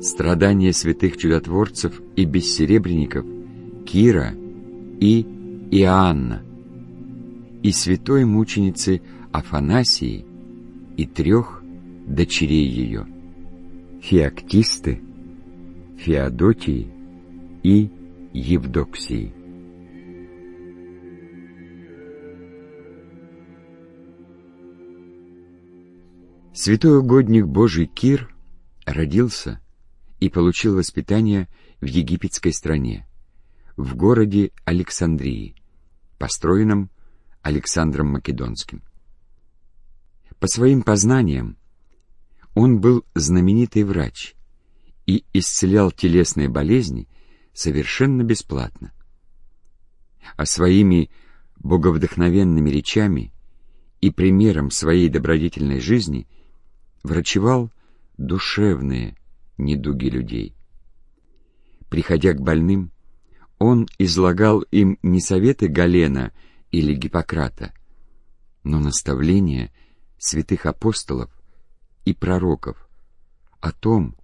страдания святых чудотворцев и бессеребренников Кира и Иоанна, и святой мученицы Афанасии и трех дочерей ее, Феоктисты, Феодотии и Евдоксии. Святой угодник Божий Кир родился и получил воспитание в египетской стране, в городе Александрии, построенном Александром Македонским. По своим познаниям он был знаменитый врач и исцелял телесные болезни совершенно бесплатно. А своими боговдохновенными речами и примером своей добродетельной жизни врачевал душевные недуги людей. Приходя к больным, он излагал им не советы Галена или Гиппократа, но наставления святых апостолов и пророков о том,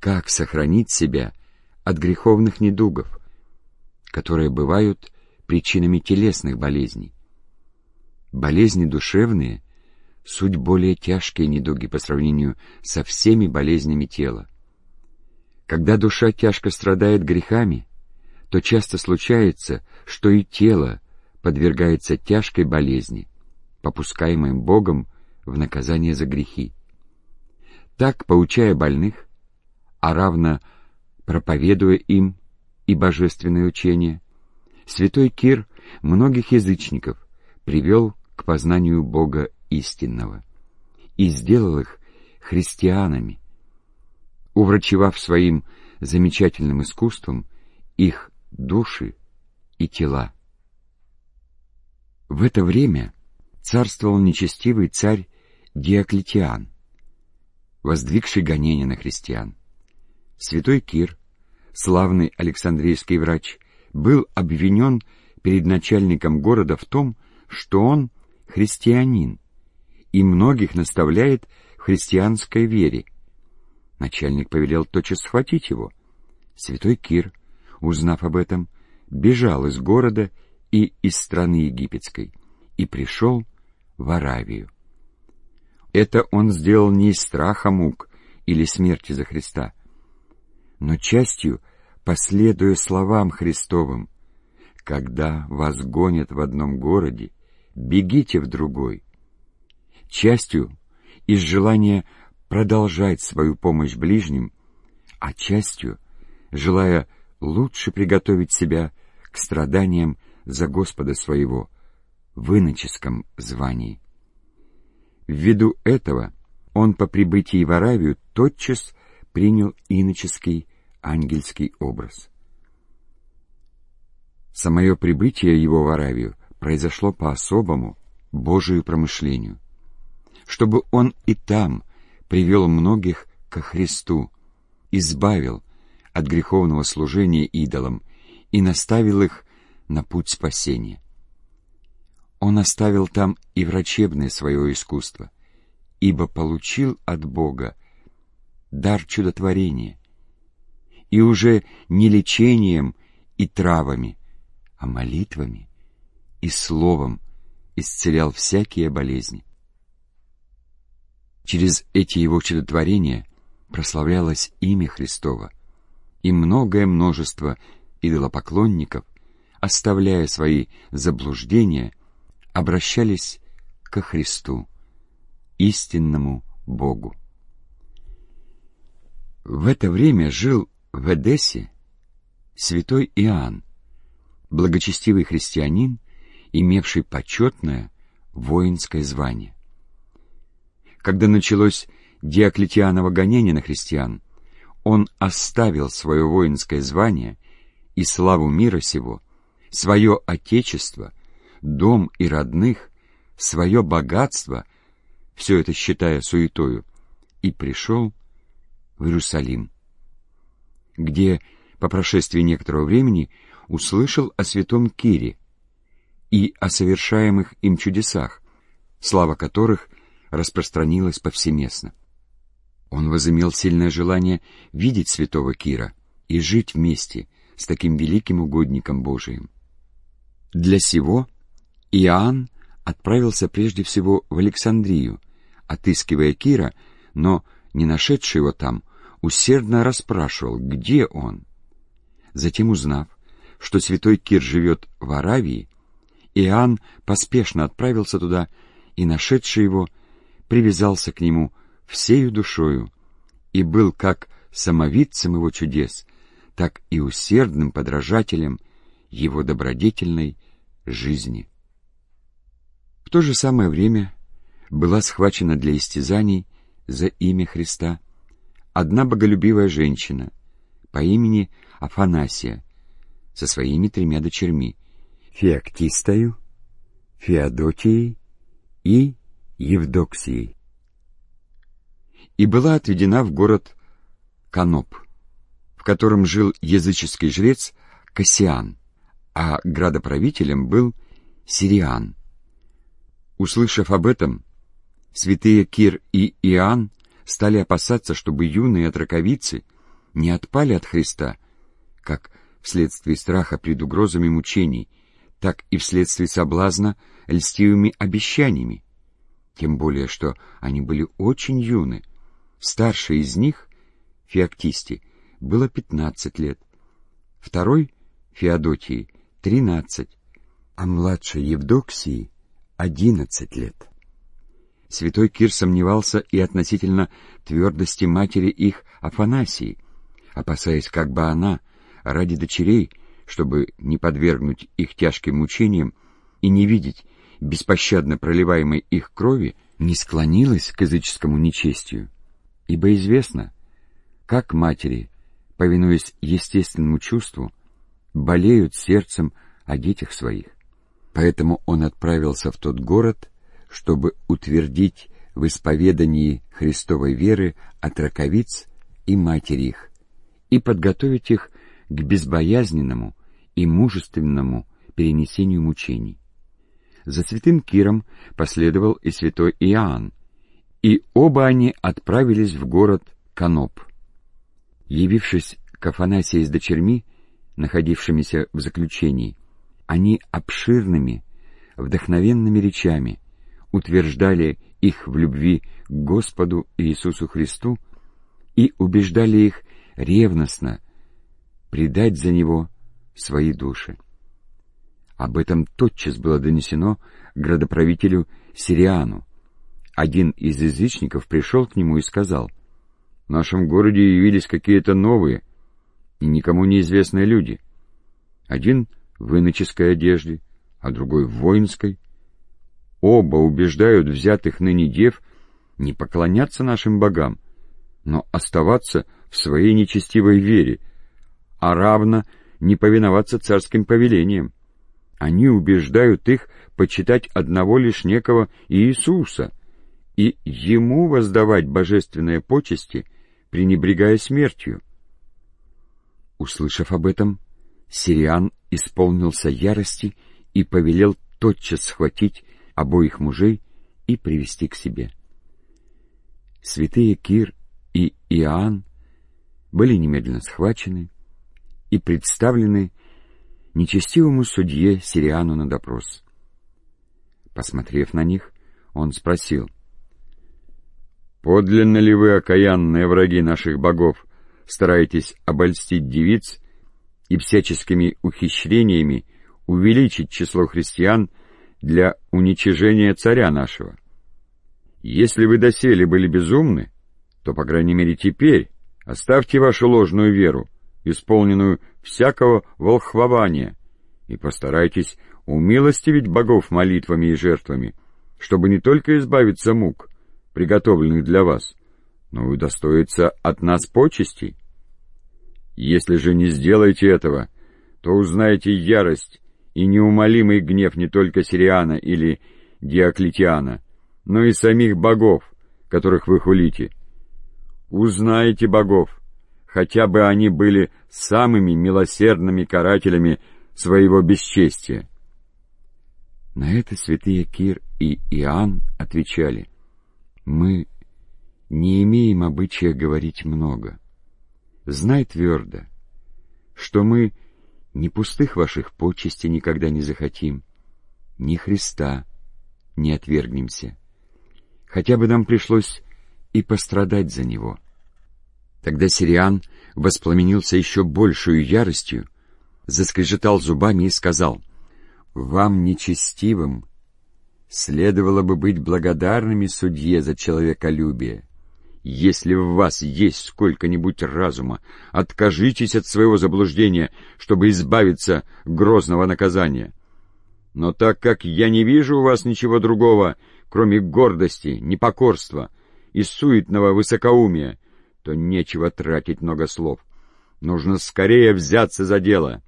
как сохранить себя от греховных недугов, которые бывают причинами телесных болезней. Болезни душевные — суть более тяжкие недуги по сравнению со всеми болезнями тела. Когда душа тяжко страдает грехами, то часто случается, что и тело подвергается тяжкой болезни, попускаемой Богом в наказание за грехи. Так, поучая больных, а равно проповедуя им и божественное учение, святой Кир многих язычников привел к познанию Бога истинного и сделал их христианами, уврачевав своим замечательным искусством их души и тела. В это время царствовал нечестивый царь Диоклетиан, воздвигший гонения на христиан. Святой Кир, славный Александрийский врач, был обвинен перед начальником города в том, что он христианин и многих наставляет в христианской вере. Начальник повелел тотчас схватить его. Святой Кир, узнав об этом, бежал из города и из страны египетской и пришел в Аравию. Это он сделал не из страха мук или смерти за Христа, но частью последуя словам Христовым. Когда вас гонят в одном городе, бегите в другой. Частью из желания продолжать свою помощь ближним, а частью желая лучше приготовить себя к страданиям за Господа своего в иноческом звании. Ввиду этого он по прибытии в Аравию тотчас принял иноческий ангельский образ. Самое прибытие его в Аравию произошло по особому Божию промышлению, чтобы он и там привел многих ко Христу, избавил от греховного служения идолам и наставил их на путь спасения. Он оставил там и врачебное свое искусство, ибо получил от Бога дар чудотворения, и уже не лечением и травами, а молитвами и словом исцелял всякие болезни. Через эти его чудотворения прославлялось имя Христово, и многое множество идолопоклонников, оставляя свои заблуждения, обращались ко Христу, истинному Богу. В это время жил в Эдессе святой Иоанн, благочестивый христианин, имевший почетное воинское звание. Когда началось Диоклетианово гонение на христиан, он оставил свое воинское звание и славу мира сего, свое отечество, дом и родных, свое богатство, все это считая суетою, и пришел в Иерусалим где по прошествии некоторого времени услышал о святом Кире и о совершаемых им чудесах, слава которых распространилась повсеместно. Он возымел сильное желание видеть святого Кира и жить вместе с таким великим угодником Божиим. Для сего Иоанн отправился прежде всего в Александрию, отыскивая Кира, но, не нашедший его там, усердно расспрашивал, где он. Затем, узнав, что святой Кир живет в Аравии, Иоанн поспешно отправился туда и, нашедший его, привязался к нему всею душою и был как самовидцем его чудес, так и усердным подражателем его добродетельной жизни. В то же самое время была схвачена для истязаний за имя Христа одна боголюбивая женщина по имени Афанасия со своими тремя дочерьми Феоктистою, Феодотией и Евдоксией. И была отведена в город Каноп, в котором жил языческий жрец Кассиан, а градоправителем был Сириан. Услышав об этом, святые Кир и Иоанн стали опасаться, чтобы юные отраковицы не отпали от Христа, как вследствие страха пред угрозами мучений, так и вследствие соблазна льстивыми обещаниями. Тем более, что они были очень юны. Старший из них, Феоктисти, было пятнадцать лет, второй, Феодотии, тринадцать, а младшей Евдоксии — одиннадцать лет. Святой Кир сомневался и относительно твердости матери их Афанасии, опасаясь, как бы она, ради дочерей, чтобы не подвергнуть их тяжким мучениям и не видеть беспощадно проливаемой их крови, не склонилась к языческому нечестию. Ибо известно, как матери, повинуясь естественному чувству, болеют сердцем о детях своих. Поэтому он отправился в тот город, чтобы утвердить в исповедании Христовой веры от раковиц и матери их, и подготовить их к безбоязненному и мужественному перенесению мучений. За святым Киром последовал и святой Иоанн, и оба они отправились в город Каноп. Явившись к Афанасии с дочерьми, находившимися в заключении, они обширными, вдохновенными речами утверждали их в любви к Господу Иисусу Христу и убеждали их ревностно предать за Него свои души. Об этом тотчас было донесено градоправителю Сириану. Один из язычников пришел к нему и сказал, «В нашем городе явились какие-то новые и никому неизвестные люди. Один в иноческой одежде, а другой в воинской. Оба убеждают взятых ныне дев не поклоняться нашим богам, но оставаться в своей нечестивой вере, а равно не повиноваться царским повелениям. Они убеждают их почитать одного лишь некого Иисуса и Ему воздавать божественные почести, пренебрегая смертью. Услышав об этом, Сириан исполнился ярости и повелел тотчас схватить обоих мужей и привести к себе. Святые Кир и Иоанн были немедленно схвачены и представлены нечестивому судье Сириану на допрос. Посмотрев на них, он спросил, «Подлинно ли вы, окаянные враги наших богов, стараетесь обольстить девиц и всяческими ухищрениями увеличить число христиан для уничижения царя нашего? Если вы доселе были безумны, то, по крайней мере, теперь оставьте вашу ложную веру, исполненную всякого волхвования, и постарайтесь умилостивить богов молитвами и жертвами, чтобы не только избавиться мук, приготовленных для вас, но и удостоиться от нас почестей. Если же не сделаете этого, то узнаете ярость и неумолимый гнев не только Сириана или Диоклетиана, но и самих богов, которых вы хулите. Узнаете богов, хотя бы они были самыми милосердными карателями своего бесчестия. На это святые Кир и Иоанн отвечали, «Мы не имеем обычая говорить много. Знай твердо, что мы ни пустых ваших почестей никогда не захотим, ни Христа не отвергнемся, хотя бы нам пришлось и пострадать за Него. Тогда Сириан воспламенился еще большую яростью, заскрежетал зубами и сказал, «Вам, нечестивым, следовало бы быть благодарными судье за человеколюбие. Если в вас есть сколько-нибудь разума, откажитесь от своего заблуждения, чтобы избавиться грозного наказания. Но так как я не вижу у вас ничего другого, кроме гордости, непокорства и суетного высокоумия, то нечего тратить много слов. Нужно скорее взяться за дело.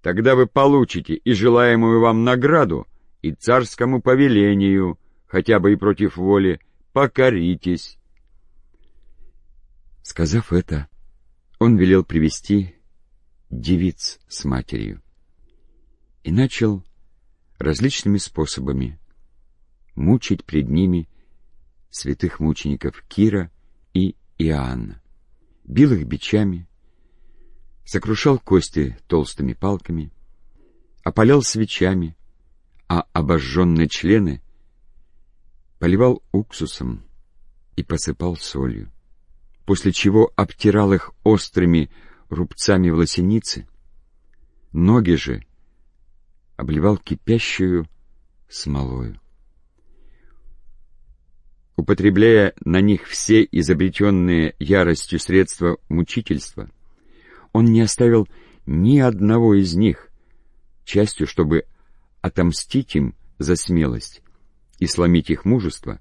Тогда вы получите и желаемую вам награду, и царскому повелению, хотя бы и против воли, покоритесь. Сказав это, он велел привести девиц с матерью и начал различными способами мучить пред ними святых мучеников Кира Иоанна. Бил их бичами, сокрушал кости толстыми палками, опалял свечами, а обожженные члены поливал уксусом и посыпал солью, после чего обтирал их острыми рубцами в лосенице, ноги же обливал кипящую смолою. Употребляя на них все изобретенные яростью средства мучительства, он не оставил ни одного из них, частью, чтобы отомстить им за смелость и сломить их мужество,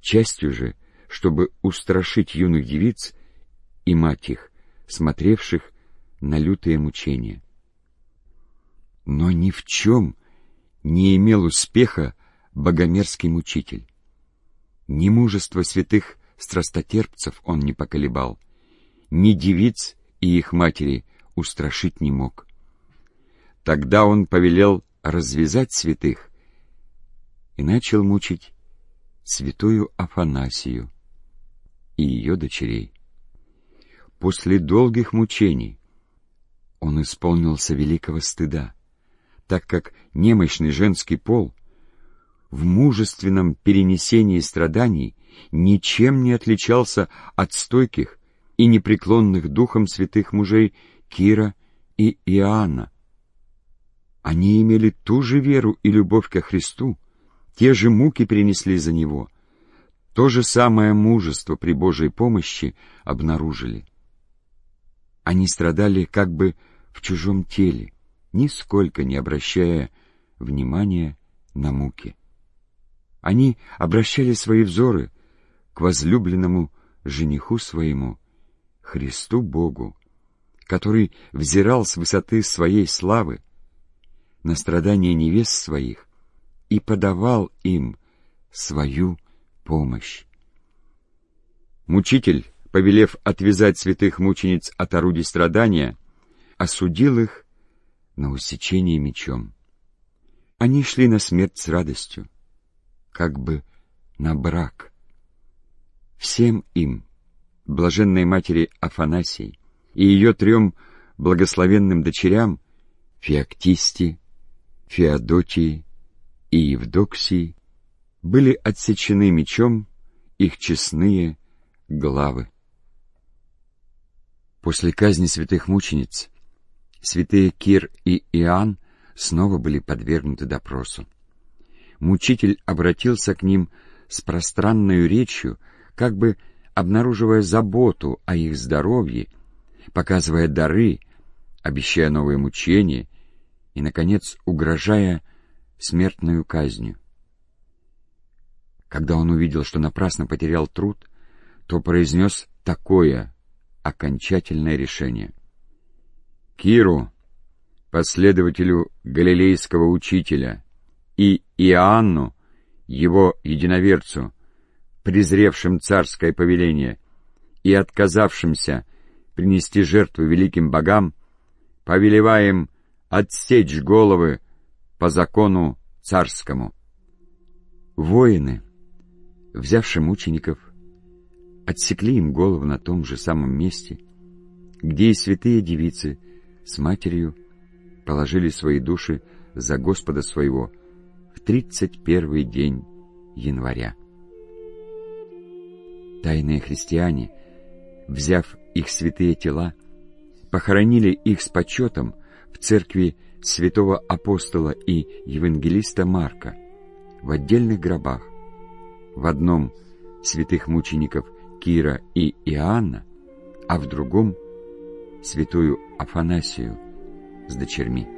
частью же, чтобы устрашить юных девиц и мать их, смотревших на лютые мучения но ни в чем не имел успеха богомерзкий мучитель. Ни мужество святых страстотерпцев он не поколебал, ни девиц и их матери устрашить не мог. Тогда он повелел развязать святых и начал мучить святую Афанасию и ее дочерей. После долгих мучений он исполнился великого стыда так как немощный женский пол в мужественном перенесении страданий ничем не отличался от стойких и непреклонных духом святых мужей Кира и Иоанна. Они имели ту же веру и любовь ко Христу, те же муки перенесли за Него, то же самое мужество при Божьей помощи обнаружили. Они страдали как бы в чужом теле, нисколько не обращая внимания на муки. Они обращали свои взоры к возлюбленному жениху своему, Христу Богу, который взирал с высоты своей славы на страдания невест своих и подавал им свою помощь. Мучитель, повелев отвязать святых мучениц от орудий страдания, осудил их на усечение мечом. Они шли на смерть с радостью, как бы на брак. Всем им, блаженной матери Афанасий и ее трем благословенным дочерям, Феоктисти, Феодотии и Евдоксии, были отсечены мечом их честные главы. После казни святых мучениц святые Кир и Иоанн снова были подвергнуты допросу. Мучитель обратился к ним с пространной речью, как бы обнаруживая заботу о их здоровье, показывая дары, обещая новые мучения и, наконец, угрожая смертную казнью. Когда он увидел, что напрасно потерял труд, то произнес такое окончательное решение — Киру, последователю галилейского учителя, и Иоанну, его единоверцу, презревшим царское повеление и отказавшимся принести жертву великим богам, повелеваем отсечь головы по закону царскому. Воины, взявши мучеников, отсекли им голову на том же самом месте, где и святые девицы с матерью положили свои души за Господа своего в тридцать первый день января. Тайные христиане, взяв их святые тела, похоронили их с почетом в церкви святого апостола и евангелиста Марка в отдельных гробах, в одном святых мучеников Кира и Иоанна, а в другом святую Афанасию с дочерьми.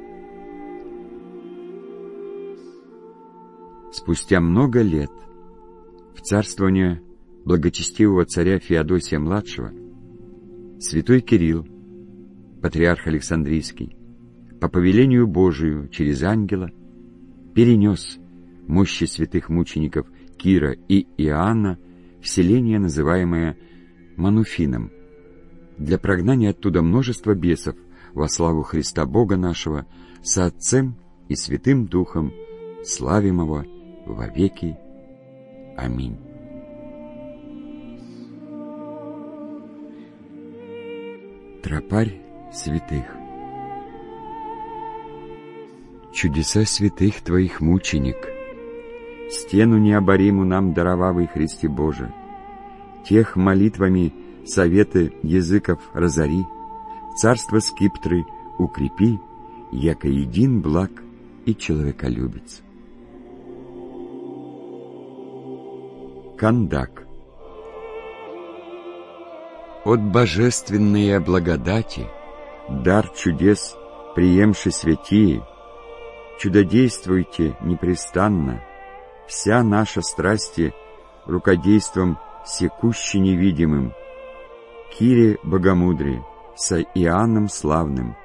Спустя много лет в царствование благочестивого царя Феодосия-младшего святой Кирилл, патриарх Александрийский, по повелению Божию через ангела перенес мощи святых мучеников Кира и Иоанна в селение, называемое Мануфином, для прогнания оттуда множества бесов во славу Христа Бога нашего со Отцем и Святым Духом, славимого во веки. Аминь. Тропарь святых Чудеса святых Твоих мученик, Стену необориму нам даровавый Христе Боже, Тех молитвами советы языков разори, Царство скиптры укрепи, Яко един благ и человеколюбец. Кандак. От божественной благодати, Дар чудес, приемши святие, Чудодействуйте непрестанно, Вся наша страсти рукодейством секуще невидимым, Кире богомудрее, со Иоанном славным,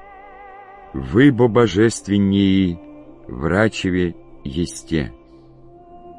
Вы, бо божественнее, врачеве есте.